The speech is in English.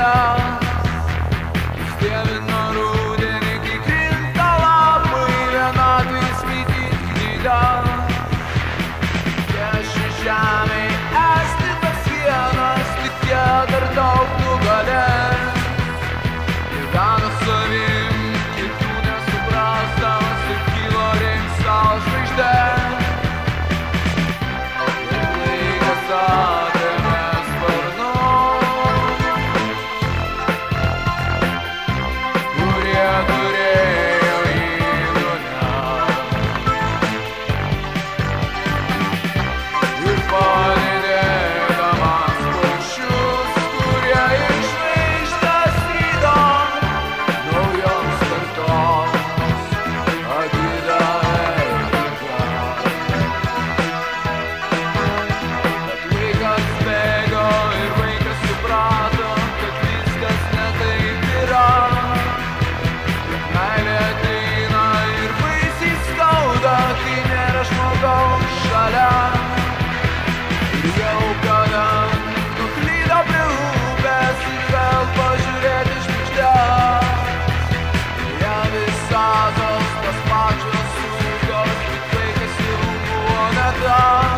stars, staring on. God.